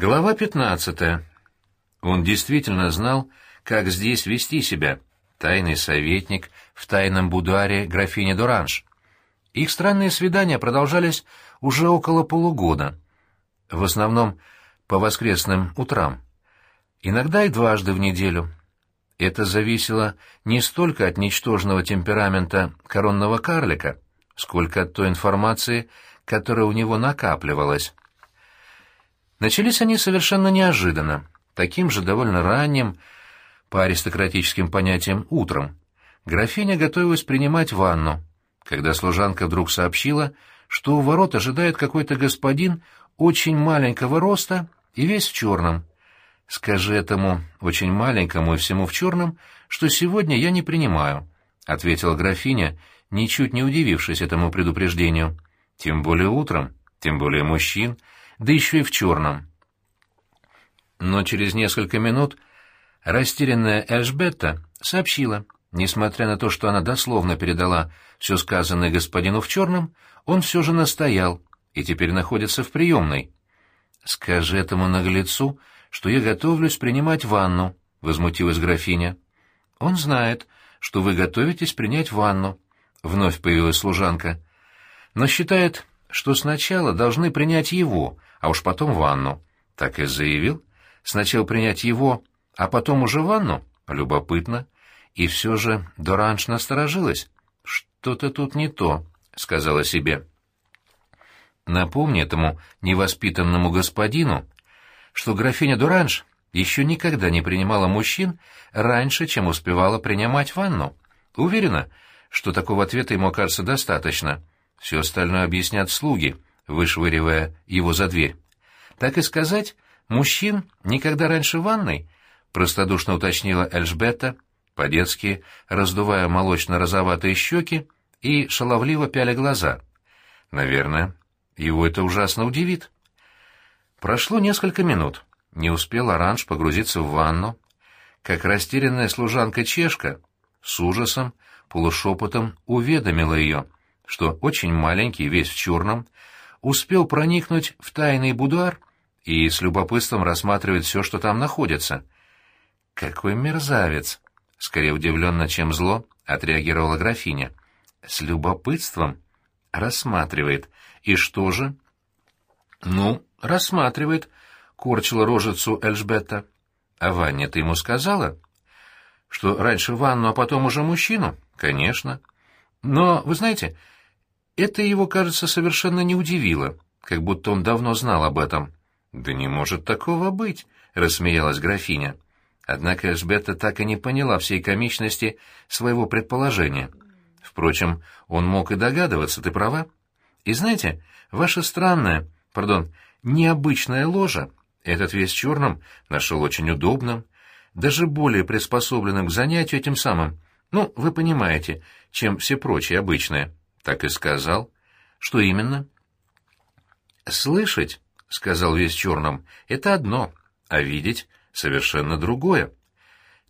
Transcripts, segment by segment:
Глава 15. Он действительно знал, как здесь вести себя. Тайный советник в тайном будуаре графини Дуранж. Их странные свидания продолжались уже около полугода. В основном по воскресным утрам. Иногда и дважды в неделю. Это зависело не столько от ничтожного темперамента коронного карлика, сколько от той информации, которая у него накапливалась. Начались они совершенно неожиданно, таким же довольно ранним, по аристократическим понятиям, утром. Графиня готовилась принимать ванну, когда служанка вдруг сообщила, что у ворот ожидает какой-то господин очень маленького роста и весь в черном. «Скажи этому очень маленькому и всему в черном, что сегодня я не принимаю», — ответила графиня, ничуть не удивившись этому предупреждению. «Тем более утром, тем более мужчин, да еще и в черном. Но через несколько минут растерянная Эльжбетта сообщила, несмотря на то, что она дословно передала все сказанное господину в черном, он все же настоял и теперь находится в приемной. «Скажи этому наглецу, что я готовлюсь принимать ванну», — возмутилась графиня. «Он знает, что вы готовитесь принять ванну», — вновь появилась служанка, «но считает, что сначала должны принять его, а уж потом ванну. Так и заявил. Сначала принять его, а потом уже ванну? Любопытно. И все же Доранж насторожилась. «Что-то тут не то», — сказала себе. Напомни этому невоспитанному господину, что графиня Дуранж еще никогда не принимала мужчин раньше, чем успевала принимать ванну. Уверена, что такого ответа ему окажется достаточно. Все остальное объяснят слуги, вышвыривая его за дверь. Так и сказать, мужчин никогда раньше ванной, простодушно уточнила Эльжбета, по-детски раздувая молочно-розоватые щеки и шаловливо пяля глаза. Наверное, его это ужасно удивит. Прошло несколько минут. Не успел Оранж погрузиться в ванну, как растерянная служанка-чешка с ужасом, полушепотом уведомила ее — что очень маленький, весь в черном, успел проникнуть в тайный будуар и с любопытством рассматривает все, что там находится. «Какой мерзавец!» — скорее удивленно, чем зло, отреагировала графиня. «С любопытством?» «Рассматривает. И что же?» «Ну, рассматривает», — корчила рожицу Эльжбетта. «А Ваня ты ему сказала?» «Что раньше ванну, а потом уже мужчину?» «Конечно». «Но, вы знаете, это его, кажется, совершенно не удивило, как будто он давно знал об этом. «Да не может такого быть», — рассмеялась графиня. Однако Эшбетта так и не поняла всей комичности своего предположения. Впрочем, он мог и догадываться, ты права. И знаете, ваша странная, пардон, необычная ложа, этот весь черным нашел очень удобным, даже более приспособленным к занятию этим самым, ну, вы понимаете, чем все прочие обычные. Так и сказал. Что именно? Слышать, сказал весь черным, это одно, а видеть совершенно другое.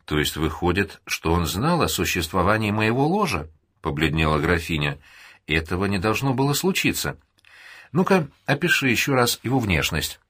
То есть выходит, что он знал о существовании моего ложа, побледнела графиня. Этого не должно было случиться. Ну-ка, опиши еще раз его внешность.